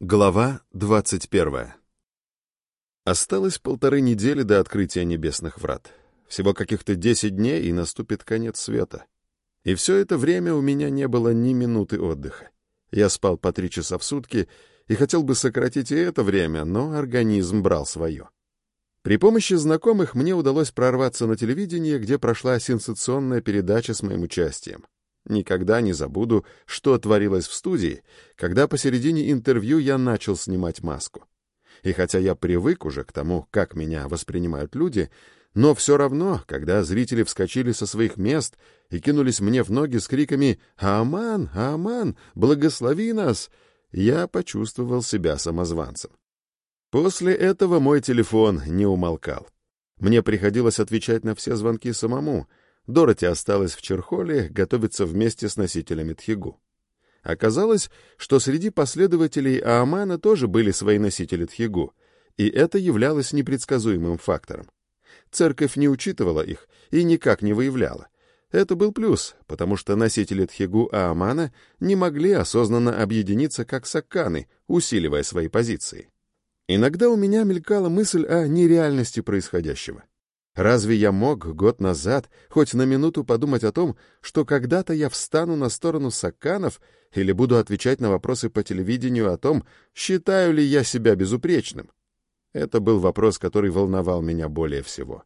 Глава 21. Осталось полторы недели до открытия небесных врат. Всего каких-то десять дней, и наступит конец света. И все это время у меня не было ни минуты отдыха. Я спал по три часа в сутки и хотел бы сократить и это время, но организм брал свое. При помощи знакомых мне удалось прорваться на телевидение, где прошла сенсационная передача с моим участием. Никогда не забуду, что творилось в студии, когда посередине интервью я начал снимать маску. И хотя я привык уже к тому, как меня воспринимают люди, но все равно, когда зрители вскочили со своих мест и кинулись мне в ноги с криками «Ааман! Ааман! Благослови нас!», я почувствовал себя самозванцем. После этого мой телефон не умолкал. Мне приходилось отвечать на все звонки самому — Дороти осталась в Черхоле готовиться вместе с носителями Тхигу. Оказалось, что среди последователей Аамана тоже были свои носители Тхигу, и это являлось непредсказуемым фактором. Церковь не учитывала их и никак не выявляла. Это был плюс, потому что носители Тхигу Аамана не могли осознанно объединиться как сакканы, усиливая свои позиции. Иногда у меня мелькала мысль о нереальности происходящего. Разве я мог год назад хоть на минуту подумать о том, что когда-то я встану на сторону саканов или буду отвечать на вопросы по телевидению о том, считаю ли я себя безупречным? Это был вопрос, который волновал меня более всего.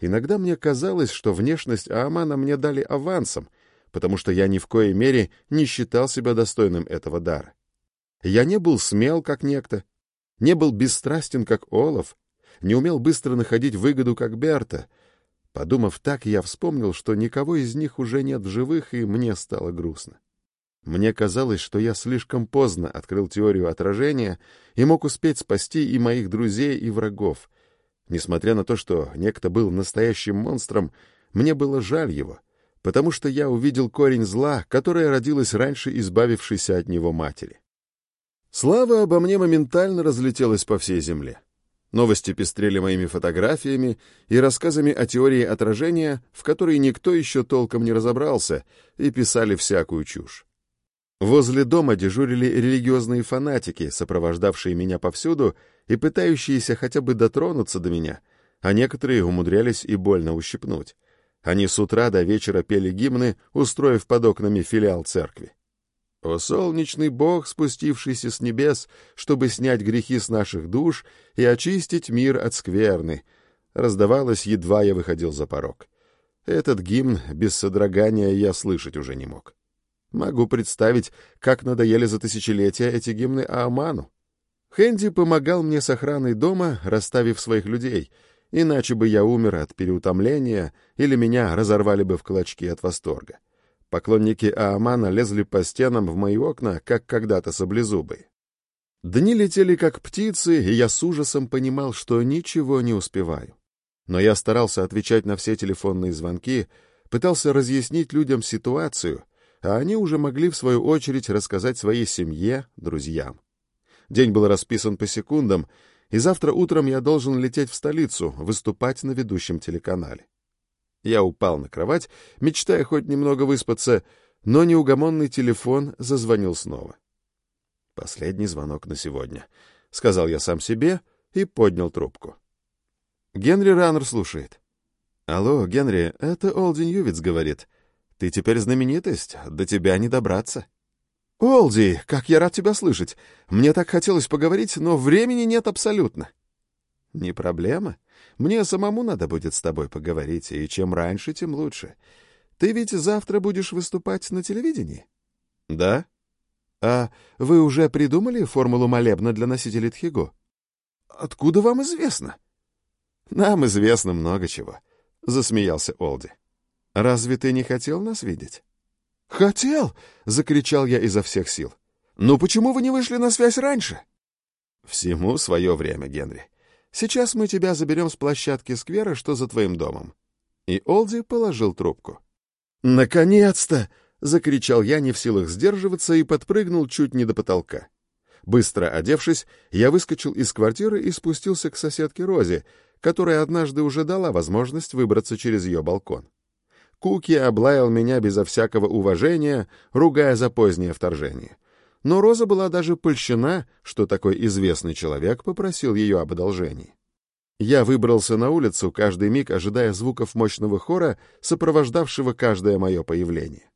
Иногда мне казалось, что внешность Аамана мне дали авансом, потому что я ни в коей мере не считал себя достойным этого дара. Я не был смел, как некто, не был бесстрастен, как Олаф, не умел быстро находить выгоду, как Берта. Подумав так, я вспомнил, что никого из них уже нет в живых, и мне стало грустно. Мне казалось, что я слишком поздно открыл теорию отражения и мог успеть спасти и моих друзей, и врагов. Несмотря на то, что некто был настоящим монстром, мне было жаль его, потому что я увидел корень зла, которое родилось раньше избавившейся от него матери. Слава обо мне моментально разлетелась по всей земле. Новости пестрели моими фотографиями и рассказами о теории отражения, в которой никто еще толком не разобрался, и писали всякую чушь. Возле дома дежурили религиозные фанатики, сопровождавшие меня повсюду и пытающиеся хотя бы дотронуться до меня, а некоторые умудрялись и больно ущипнуть. Они с утра до вечера пели гимны, устроив под окнами филиал церкви. О солнечный Бог, спустившийся с небес, чтобы снять грехи с наших душ и очистить мир от скверны, раздавалось, едва я выходил за порог. Этот гимн без содрогания я слышать уже не мог. Могу представить, как надоели за тысячелетия эти гимны Ааману. Хэнди помогал мне с охраной дома, расставив своих людей, иначе бы я умер от переутомления или меня разорвали бы в клочки от восторга. Поклонники Аамана лезли по стенам в мои окна, как когда-то саблезубы. Дни летели как птицы, и я с ужасом понимал, что ничего не успеваю. Но я старался отвечать на все телефонные звонки, пытался разъяснить людям ситуацию, а они уже могли, в свою очередь, рассказать своей семье, друзьям. День был расписан по секундам, и завтра утром я должен лететь в столицу, выступать на ведущем телеканале. Я упал на кровать, мечтая хоть немного выспаться, но неугомонный телефон зазвонил снова. «Последний звонок на сегодня», — сказал я сам себе и поднял трубку. Генри Раннер слушает. «Алло, Генри, это Олдин Ювиц говорит. Ты теперь знаменитость, до тебя не добраться». «Олди, как я рад тебя слышать. Мне так хотелось поговорить, но времени нет абсолютно». «Не проблема. Мне самому надо будет с тобой поговорить, и чем раньше, тем лучше. Ты ведь завтра будешь выступать на телевидении? — Да. — А вы уже придумали формулу молебна для носителей Тхиго? — Откуда вам известно? — Нам известно много чего, — засмеялся Олди. — Разве ты не хотел нас видеть? — Хотел! — закричал я изо всех сил. — Ну почему вы не вышли на связь раньше? — Всему свое время, Генри. Сейчас мы тебя заберем с площадки сквера, что за твоим домом». И Олди положил трубку. «Наконец-то!» — закричал я, не в силах сдерживаться, и подпрыгнул чуть не до потолка. Быстро одевшись, я выскочил из квартиры и спустился к соседке Розе, которая однажды уже дала возможность выбраться через ее балкон. Куки облаял меня безо всякого уважения, ругая за позднее вторжение. Но Роза была даже польщена, что такой известный человек попросил ее об одолжении. Я выбрался на улицу, каждый миг ожидая звуков мощного хора, сопровождавшего каждое мое появление.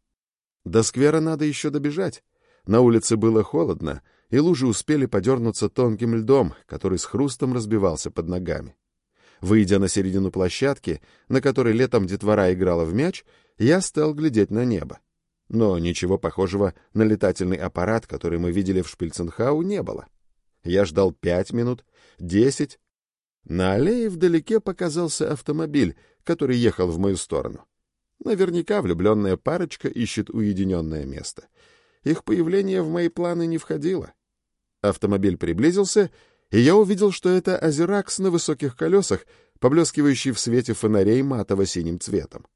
До сквера надо еще добежать. На улице было холодно, и лужи успели подернуться тонким льдом, который с хрустом разбивался под ногами. Выйдя на середину площадки, на которой летом детвора играла в мяч, я стал глядеть на небо. Но ничего похожего на летательный аппарат, который мы видели в Шпильценхау, не было. Я ждал пять минут, десять. На аллее вдалеке показался автомобиль, который ехал в мою сторону. Наверняка влюбленная парочка ищет уединенное место. Их появление в мои планы не входило. Автомобиль приблизился, и я увидел, что это Азеракс на высоких колесах, поблескивающий в свете фонарей матово-синим цветом.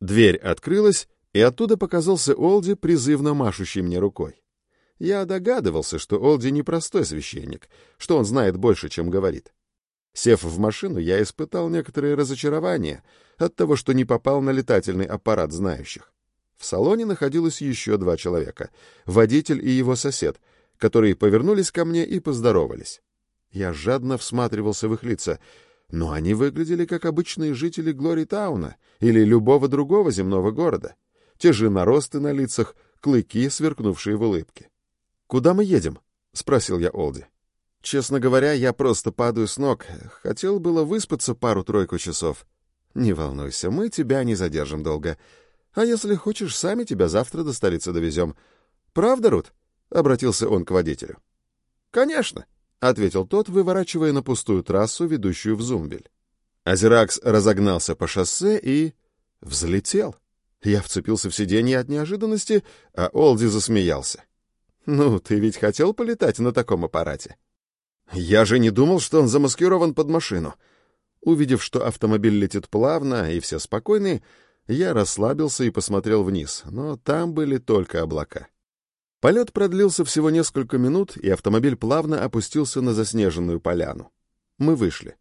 Дверь открылась, и оттуда показался Олди, призывно машущий мне рукой. Я догадывался, что Олди непростой священник, что он знает больше, чем говорит. Сев в машину, я испытал некоторое разочарование от того, что не попал на летательный аппарат знающих. В салоне находилось еще два человека — водитель и его сосед, которые повернулись ко мне и поздоровались. Я жадно всматривался в их лица, но они выглядели как обычные жители Глори-тауна или любого другого земного города. Те же наросты на лицах, клыки, сверкнувшие в улыбке. «Куда мы едем?» — спросил я Олди. Честно говоря, я просто падаю с ног. Хотел было выспаться пару-тройку часов. Не волнуйся, мы тебя не задержим долго. А если хочешь, сами тебя завтра до столицы довезем. Правда, Рут? — обратился он к водителю. «Конечно», — ответил тот, выворачивая на пустую трассу, ведущую в Зумбель. Азеракс разогнался по шоссе и... взлетел. Я вцепился в сиденье от неожиданности, а Олди засмеялся. «Ну, ты ведь хотел полетать на таком аппарате?» Я же не думал, что он замаскирован под машину. Увидев, что автомобиль летит плавно и все спокойны, я расслабился и посмотрел вниз, но там были только облака. Полет продлился всего несколько минут, и автомобиль плавно опустился на заснеженную поляну. Мы вышли.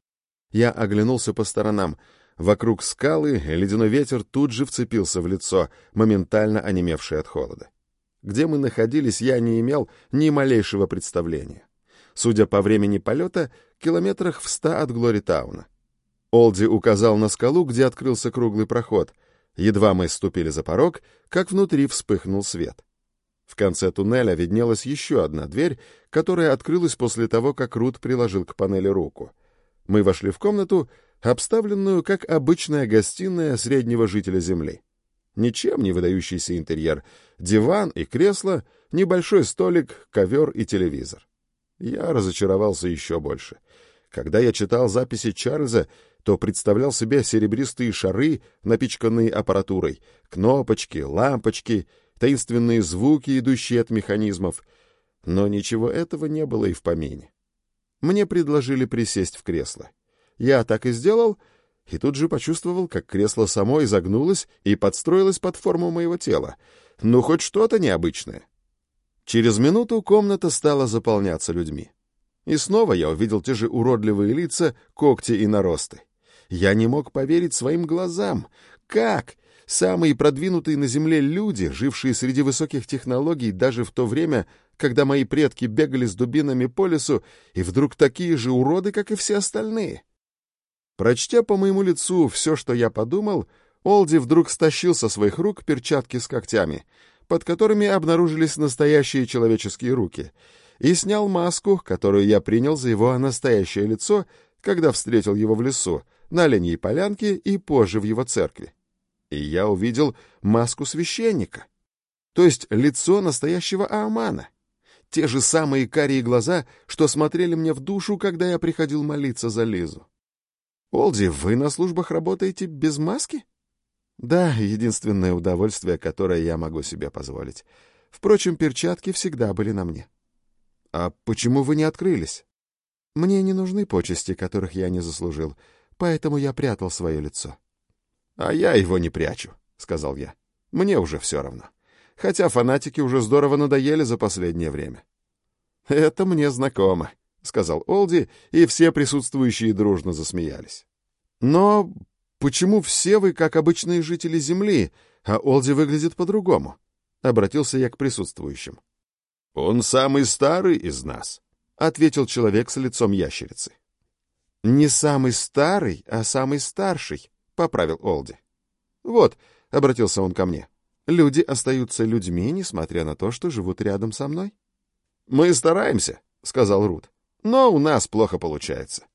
Я оглянулся по сторонам. Вокруг скалы ледяной ветер тут же вцепился в лицо, моментально онемевшее от холода. Где мы находились, я не имел ни малейшего представления судя по времени полета, километрах в ста от Глоритауна. Олди указал на скалу, где открылся круглый проход. Едва мы ступили за порог, как внутри вспыхнул свет. В конце туннеля виднелась еще одна дверь, которая открылась после того, как Рут приложил к панели руку. Мы вошли в комнату, обставленную как обычная гостиная среднего жителя Земли. Ничем не выдающийся интерьер. Диван и кресло, небольшой столик, ковер и телевизор я разочаровался еще больше. Когда я читал записи Чарльза, то представлял себе серебристые шары, напичканные аппаратурой, кнопочки, лампочки, таинственные звуки, идущие от механизмов. Но ничего этого не было и в помине. Мне предложили присесть в кресло. Я так и сделал, и тут же почувствовал, как кресло само изогнулось и подстроилось под форму моего тела. Ну, хоть что-то необычное. Через минуту комната стала заполняться людьми. И снова я увидел те же уродливые лица, когти и наросты. Я не мог поверить своим глазам. Как? Самые продвинутые на Земле люди, жившие среди высоких технологий даже в то время, когда мои предки бегали с дубинами по лесу, и вдруг такие же уроды, как и все остальные. Прочтя по моему лицу все, что я подумал, Олди вдруг стащил со своих рук перчатки с когтями — под которыми обнаружились настоящие человеческие руки, и снял маску, которую я принял за его настоящее лицо, когда встретил его в лесу, на оленьей полянке и позже в его церкви. И я увидел маску священника, то есть лицо настоящего Аамана. Те же самые карие глаза, что смотрели мне в душу, когда я приходил молиться за Лизу. «Олди, вы на службах работаете без маски?» Да, единственное удовольствие, которое я могу себе позволить. Впрочем, перчатки всегда были на мне. А почему вы не открылись? Мне не нужны почести, которых я не заслужил, поэтому я прятал свое лицо. А я его не прячу, сказал я. Мне уже все равно. Хотя фанатики уже здорово надоели за последнее время. Это мне знакомо, сказал Олди, и все присутствующие дружно засмеялись. Но «Почему все вы как обычные жители Земли, а Олди выглядит по-другому?» — обратился я к присутствующим. «Он самый старый из нас», — ответил человек с лицом ящерицы. «Не самый старый, а самый старший», — поправил Олди. «Вот», — обратился он ко мне, — «люди остаются людьми, несмотря на то, что живут рядом со мной». «Мы стараемся», — сказал Рут, — «но у нас плохо получается».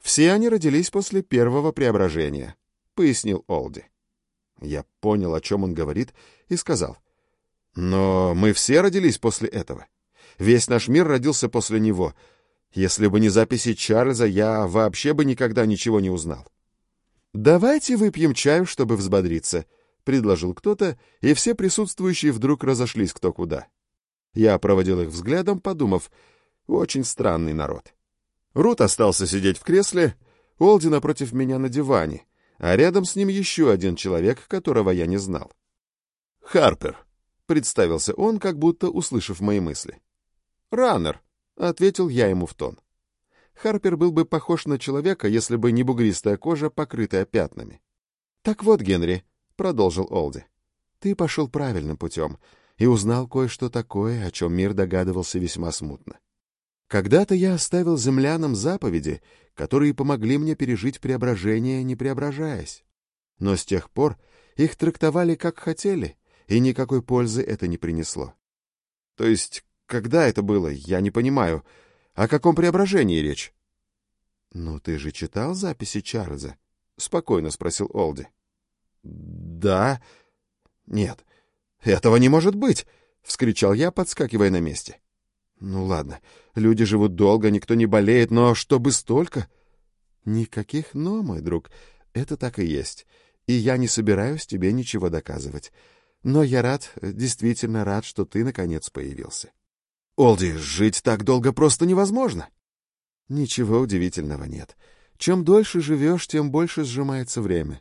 «Все они родились после первого преображения», — пояснил Олди. Я понял, о чем он говорит, и сказал. «Но мы все родились после этого. Весь наш мир родился после него. Если бы не записи Чарльза, я вообще бы никогда ничего не узнал». «Давайте выпьем чаю, чтобы взбодриться», — предложил кто-то, и все присутствующие вдруг разошлись кто куда. Я проводил их взглядом, подумав, очень странный народ. Рут остался сидеть в кресле, Олди напротив меня на диване, а рядом с ним еще один человек, которого я не знал. «Харпер», — представился он, как будто услышав мои мысли. «Раннер», — ответил я ему в тон. Харпер был бы похож на человека, если бы не бугристая кожа, покрытая пятнами. «Так вот, Генри», — продолжил Олди, — «ты пошел правильным путем и узнал кое-что такое, о чем мир догадывался весьма смутно. Когда-то я оставил землянам заповеди, которые помогли мне пережить преображение, не преображаясь. Но с тех пор их трактовали как хотели, и никакой пользы это не принесло. То есть, когда это было, я не понимаю. О каком преображении речь? — Ну, ты же читал записи Чарльза? — спокойно спросил Олди. — Да. — Нет, этого не может быть! — вскричал я, подскакивая на месте. — ну ладно, люди живут долго, никто не болеет, но чтобы столько... Никаких «но», мой друг, это так и есть. И я не собираюсь тебе ничего доказывать. Но я рад, действительно рад, что ты наконец появился. Олди, жить так долго просто невозможно. Ничего удивительного нет. Чем дольше живешь, тем больше сжимается время.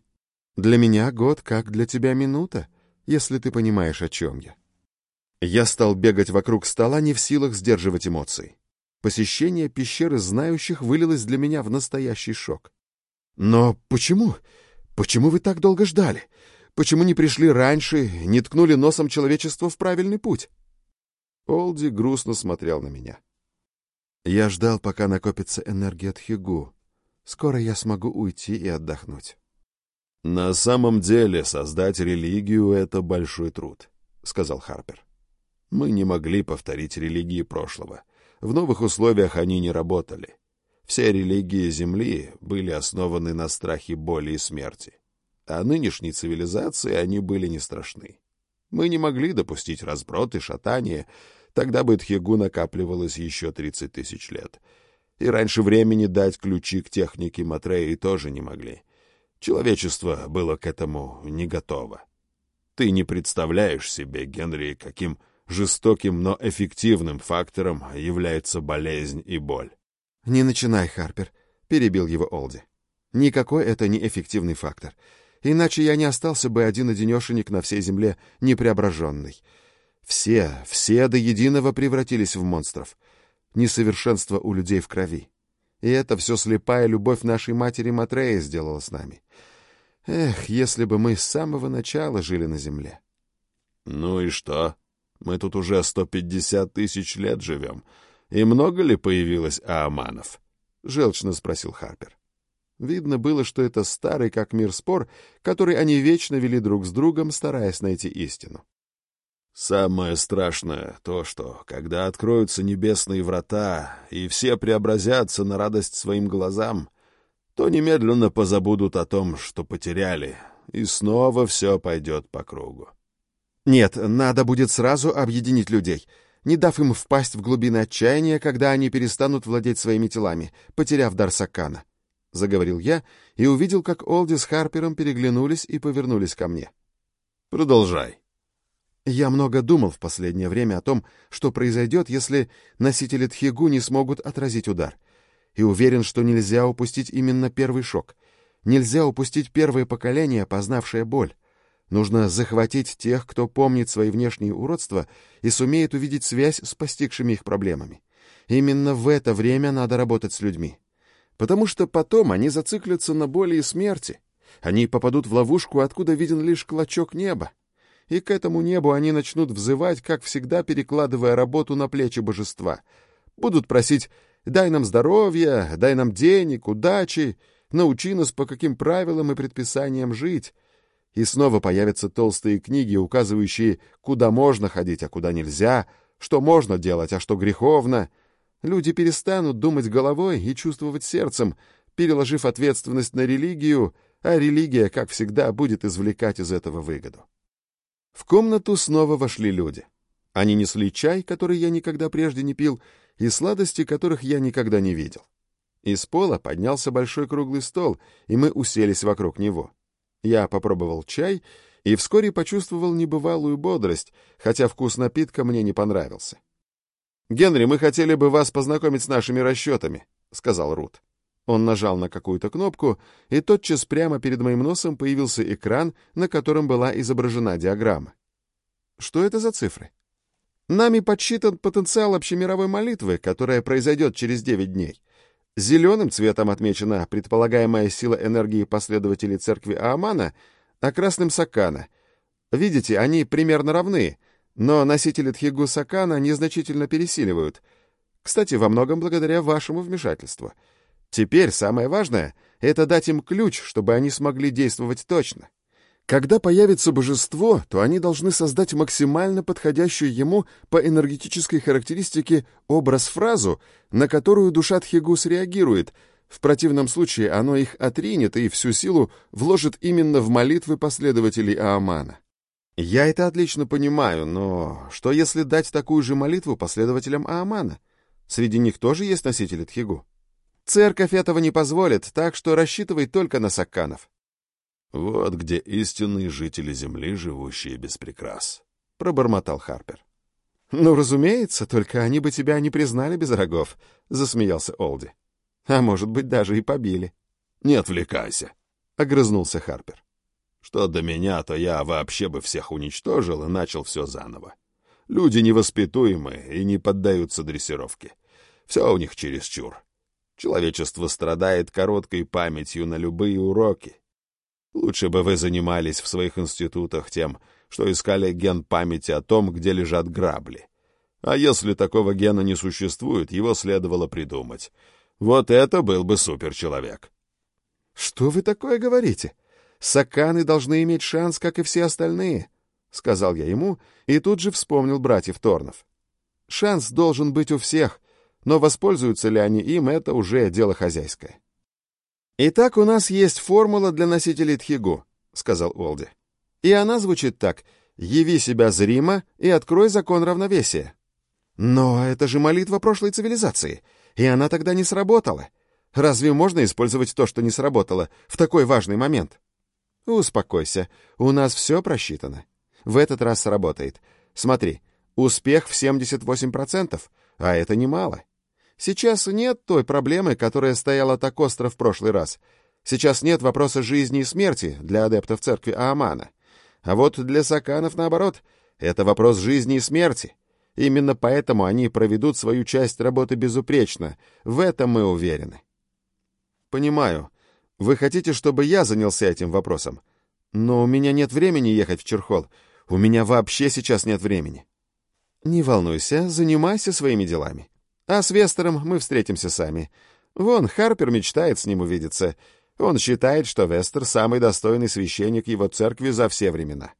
Для меня год, как для тебя минута, если ты понимаешь, о чем я. Я стал бегать вокруг стола, не в силах сдерживать эмоции. Посещение пещеры знающих вылилось для меня в настоящий шок. «Но почему? Почему вы так долго ждали? Почему не пришли раньше, не ткнули носом человечество в правильный путь?» Олди грустно смотрел на меня. «Я ждал, пока накопится энергия от Хигу. Скоро я смогу уйти и отдохнуть». «На самом деле создать религию — это большой труд», — сказал Харпер. Мы не могли повторить религии прошлого. В новых условиях они не работали. Все религии Земли были основаны на страхе боли и смерти. А нынешней цивилизации они были не страшны. Мы не могли допустить разброд и шатание, тогда бы Тхигу накапливалось еще 30 тысяч лет. И раньше времени дать ключи к технике Матреи тоже не могли. Человечество было к этому не готово. Ты не представляешь себе, Генри, каким жестоким, но эффективным фактором является болезнь и боль. «Не начинай, Харпер», — перебил его Олди. «Никакой это не эффективный фактор. Иначе я не остался бы один-одинешенек на всей земле непреображенный. Все, все до единого превратились в монстров. Несовершенство у людей в крови. И это все слепая любовь нашей матери Матрея сделала с нами. Эх, если бы мы с самого начала жили на земле». «Ну и что?» Мы тут уже 150 тысяч лет живем. И много ли появилось ааманов? — желчно спросил Харпер. Видно было, что это старый как мир спор, который они вечно вели друг с другом, стараясь найти истину. «Самое страшное то, что, когда откроются небесные врата, и все преобразятся на радость своим глазам, то немедленно позабудут о том, что потеряли, и снова все пойдет по кругу. Нет, надо будет сразу объединить людей, не дав им впасть в глубины отчаяния, когда они перестанут владеть своими телами, потеряв дар Саккана. Заговорил я и увидел, как Олди с Харпером переглянулись и повернулись ко мне. «Продолжай». Я много думал в последнее время о том, что произойдет, если носители Тхигу не смогут отразить удар. И уверен, что нельзя упустить именно первый шок. Нельзя упустить первое поколение, познавшее боль. Нужно захватить тех, кто помнит свои внешние уродства и сумеет увидеть связь с постигшими их проблемами. Именно в это время надо работать с людьми. Потому что потом они зациклятся на боли и смерти. Они попадут в ловушку, откуда виден лишь клочок неба. и к этому небу они начнут взывать, как всегда перекладывая работу на плечи божества. Будут просить «дай нам здоровья, дай нам денег, удачи, научи нас, по каким правилам и предписаниям жить». И снова появятся толстые книги, указывающие, куда можно ходить, а куда нельзя, что можно делать, а что греховно. Люди перестанут думать головой и чувствовать сердцем, переложив ответственность на религию, а религия, как всегда, будет извлекать из этого выгоду. В комнату снова вошли люди. Они несли чай, который я никогда прежде не пил, и сладости, которых я никогда не видел. Из пола поднялся большой круглый стол, и мы уселись вокруг него. Я попробовал чай и вскоре почувствовал небывалую бодрость, хотя вкус напитка мне не понравился. «Генри, мы хотели бы вас познакомить с нашими расчетами», — сказал Рут. Он нажал на какую-то кнопку, и тотчас прямо перед моим носом появился экран, на котором была изображена диаграмма. Что это за цифры? Нами подсчитан потенциал общемировой молитвы, которая произойдет через 9 дней. Зеленым цветом отмечена предполагаемая сила энергии последователей церкви Аамана, а красным — Сакана. Видите, они примерно равны, но носители Тхигу Сакана незначительно пересиливают. Кстати, во многом благодаря вашему вмешательству — Теперь самое важное — это дать им ключ, чтобы они смогли действовать точно. Когда появится божество, то они должны создать максимально подходящую ему по энергетической характеристике образ-фразу, на которую душа Тхигус реагирует. В противном случае оно их отринет и всю силу вложит именно в молитвы последователей Аамана. Я это отлично понимаю, но что если дать такую же молитву последователям Аамана? Среди них тоже есть носители Тхигу. Церковь этого не позволит, так что рассчитывай только на сакканов. Вот где истинные жители Земли, живущие без прикрас, — пробормотал Харпер. «Ну, разумеется, только они бы тебя не признали без рогов», — засмеялся Олди. «А может быть, даже и побили». «Не отвлекайся», — огрызнулся Харпер. «Что до меня, то я вообще бы всех уничтожил и начал все заново. Люди невоспитуемые и не поддаются дрессировке. Все у них чересчур. Человечество страдает короткой памятью на любые уроки. Лучше бы вы занимались в своих институтах тем, что искали ген памяти о том, где лежат грабли. А если такого гена не существует, его следовало придумать. Вот это был бы суперчеловек. «Что вы такое говорите? Саканы должны иметь шанс, как и все остальные», — сказал я ему и тут же вспомнил братьев Торнов. «Шанс должен быть у всех, но воспользуются ли они им, это уже дело хозяйское. «Итак, у нас есть формула для носителей Тхигу», — сказал Олди. «И она звучит так. Яви себя зримо и открой закон равновесия». «Но это же молитва прошлой цивилизации, и она тогда не сработала. Разве можно использовать то, что не сработало, в такой важный момент?» «Успокойся, у нас все просчитано. В этот раз сработает. Смотри, успех в 78%, а это немало. Сейчас нет той проблемы, которая стояла так остро в прошлый раз. Сейчас нет вопроса жизни и смерти для адептов церкви Аамана. А вот для саканов, наоборот, это вопрос жизни и смерти. Именно поэтому они проведут свою часть работы безупречно. В этом мы уверены. Понимаю. Вы хотите, чтобы я занялся этим вопросом? Но у меня нет времени ехать в Черхол. У меня вообще сейчас нет времени. Не волнуйся, занимайся своими делами. А с Вестером мы встретимся сами. Вон, Харпер мечтает с ним увидеться. Он считает, что Вестер — самый достойный священник его церкви за все времена.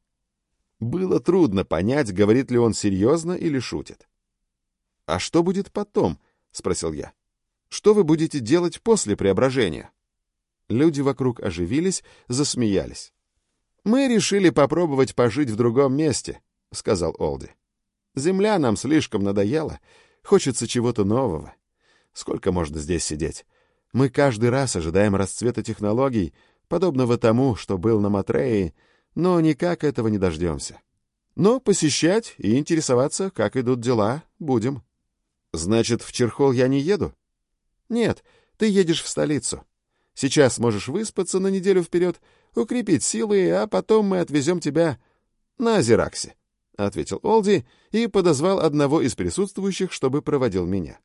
Было трудно понять, говорит ли он серьезно или шутит. «А что будет потом?» — спросил я. «Что вы будете делать после преображения?» Люди вокруг оживились, засмеялись. «Мы решили попробовать пожить в другом месте», — сказал Олди. «Земля нам слишком надоела, Хочется чего-то нового. Сколько можно здесь сидеть? Мы каждый раз ожидаем расцвета технологий, подобного тому, что был на Матрее, но никак этого не дождемся. Но посещать и интересоваться, как идут дела, будем. Значит, в Черхол я не еду? Нет, ты едешь в столицу. Сейчас можешь выспаться на неделю вперед, укрепить силы, а потом мы отвезем тебя на Азераксе. — ответил Олди и подозвал одного из присутствующих, чтобы проводил меня.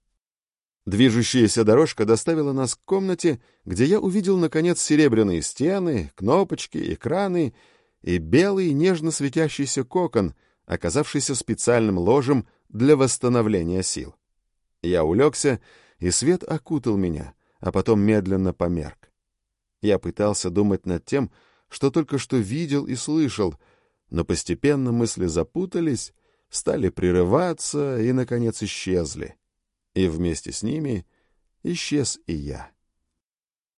Движущаяся дорожка доставила нас к комнате, где я увидел, наконец, серебряные стены, кнопочки, экраны и белый нежно светящийся кокон, оказавшийся специальным ложем для восстановления сил. Я улегся, и свет окутал меня, а потом медленно померк. Я пытался думать над тем, что только что видел и слышал, но постепенно мысли запутались, стали прерываться и, наконец, исчезли. И вместе с ними исчез и я.